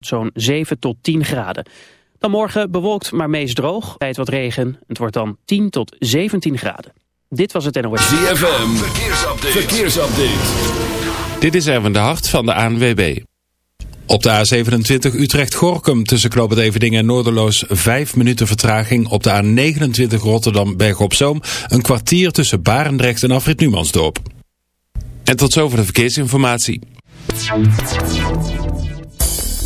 zo'n 7 tot 10 graden. Dan morgen bewolkt, maar meest droog. Tijd wat regen. Het wordt dan 10 tot 17 graden. Dit was het NOS. ZFM, verkeersupdate. verkeersupdate. Dit is Erwin de Hart van de ANWB. Op de A27 Utrecht-Gorkum tussen Knoop Evening en Noorderloos 5 minuten vertraging. Op de A29 Rotterdam-Berg-op-Zoom een kwartier tussen Barendrecht en Afrit Numansdorp. En tot zover de verkeersinformatie.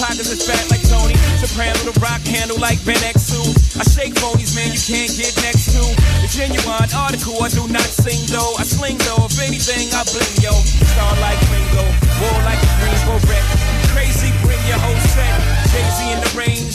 Pockets is fat like Tony. Soprano, the rock handle like Ben X2. I shake phonies, man, you can't get next to. The genuine article, I do not sing though. I sling though, if anything, I bling yo. Star like Ringo, war like a Greensboro wreck. Crazy, bring your whole set. Jay-Z in the range,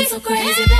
It's so crazy, baby.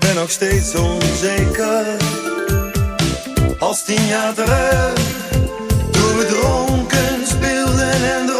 Ben nog steeds onzeker. Als tien jaar terug, toen we dronken speelden en droomden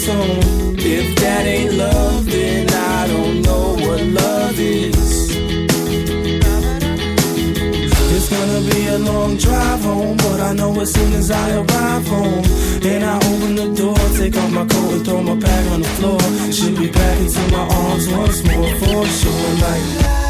ringtone. If that ain't love, then I don't know what love is. It's gonna be a long drive home, but I know as soon as I arrive home, and I open the door, take off my coat and throw my bag on the floor. She'll be back into my arms once more for sure. Like.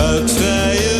Uit vrije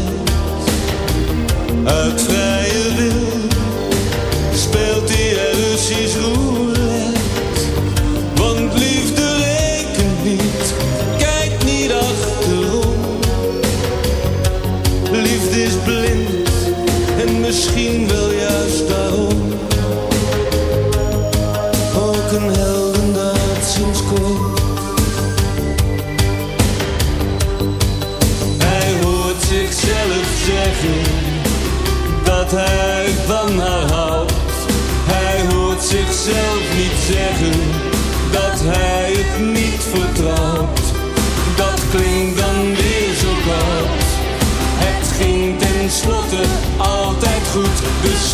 Uit vrije wil. Speelt hij er goed, dus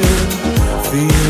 you feel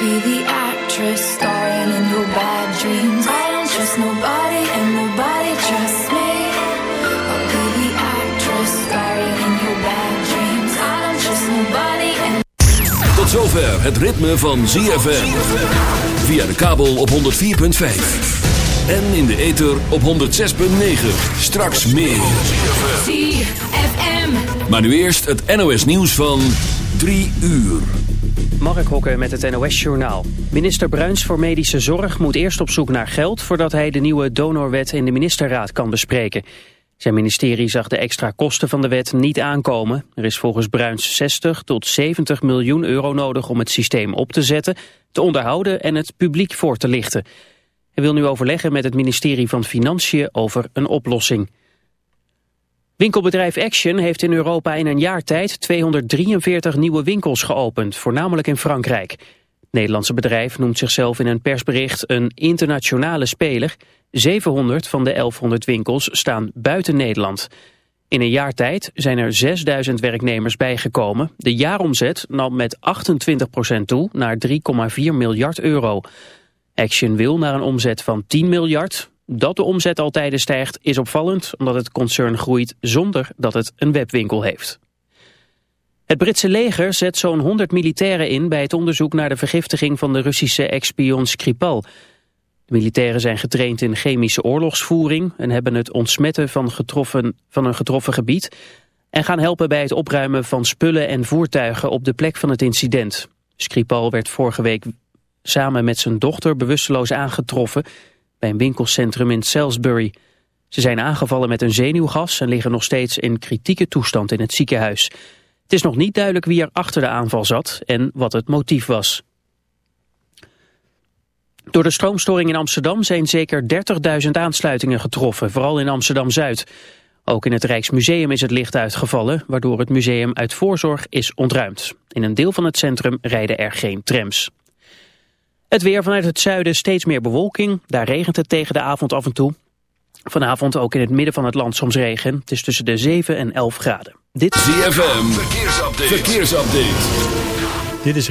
Be the actress starring in your bad dreams. I don't trust nobody and nobody trusts me. I'll be the actress starring in your bad dreams. I don't trust nobody and Tot zover het ritme van ZFM. Via de kabel op 104.5. En in de ether op 106.9. Straks meer. ZFM. Maar nu eerst het NOS nieuws van 3 uur. Mark Hokker met het NOS-journaal. Minister Bruins voor Medische Zorg moet eerst op zoek naar geld... voordat hij de nieuwe donorwet in de ministerraad kan bespreken. Zijn ministerie zag de extra kosten van de wet niet aankomen. Er is volgens Bruins 60 tot 70 miljoen euro nodig om het systeem op te zetten... te onderhouden en het publiek voor te lichten. Hij wil nu overleggen met het ministerie van Financiën over een oplossing. Winkelbedrijf Action heeft in Europa in een jaar tijd 243 nieuwe winkels geopend, voornamelijk in Frankrijk. Het Nederlandse bedrijf noemt zichzelf in een persbericht een internationale speler. 700 van de 1100 winkels staan buiten Nederland. In een jaar tijd zijn er 6000 werknemers bijgekomen. De jaaromzet nam met 28% toe naar 3,4 miljard euro. Action wil naar een omzet van 10 miljard. Dat de omzet al tijden stijgt is opvallend, omdat het concern groeit zonder dat het een webwinkel heeft. Het Britse leger zet zo'n 100 militairen in bij het onderzoek naar de vergiftiging van de Russische ex-spion Skripal. De militairen zijn getraind in chemische oorlogsvoering en hebben het ontsmetten van, getroffen, van een getroffen gebied en gaan helpen bij het opruimen van spullen en voertuigen op de plek van het incident. Skripal werd vorige week samen met zijn dochter bewusteloos aangetroffen bij een winkelcentrum in Salisbury. Ze zijn aangevallen met een zenuwgas en liggen nog steeds in kritieke toestand in het ziekenhuis. Het is nog niet duidelijk wie er achter de aanval zat en wat het motief was. Door de stroomstoring in Amsterdam zijn zeker 30.000 aansluitingen getroffen, vooral in Amsterdam-Zuid. Ook in het Rijksmuseum is het licht uitgevallen, waardoor het museum uit voorzorg is ontruimd. In een deel van het centrum rijden er geen trams. Het weer vanuit het zuiden steeds meer bewolking. Daar regent het tegen de avond af en toe. Vanavond ook in het midden van het land soms regen. Het is tussen de 7 en 11 graden. Dit ZFM, verkeersupdate. verkeersupdate. Dit is